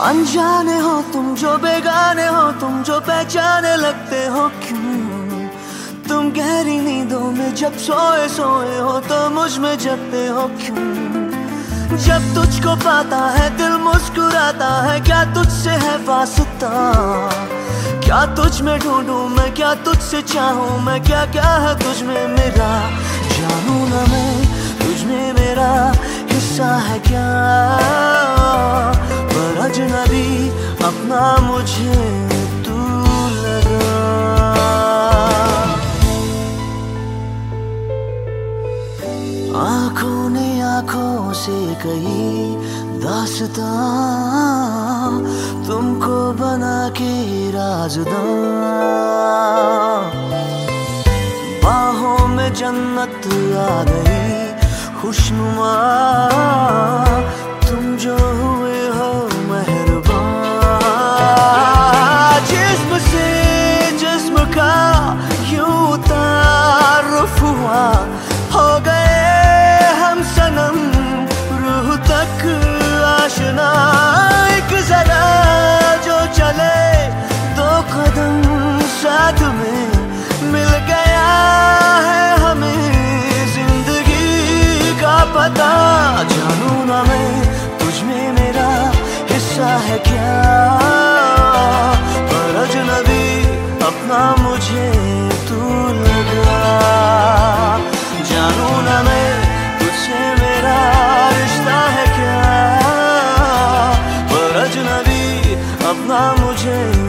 अनजाने हो तुम जो बेगाने हो, तुम जो पहचाने लगते हो, क्यों? तुम गहरी नींदों में जब सोए सोए हो तो मुझमें जगते हो, क्यों? जब तुझको पाता है, दिल मुस्कुराता है, क्या तुझसे है वास्ता? क्या तुझ में ढूंढूं मैं, क्या तुझसे चाहूँ मैं, क्या क्या है तुझ में मेरा? जानू ना मैं, तुझ में मेरा हिस्सा है क्या? अपना मुझे तू लगा। आँखों ने आँखों से कही दासता, तुमको बना के राजदा बाहों में जन्नत आ गई, खुशनुमा हुआ हो गए हम सनम। रूह तक आशना एक जरा जो चले। दो कदम साथ में मिल गया है हमें ज़िंदगी का पता। जानू ना मुझे।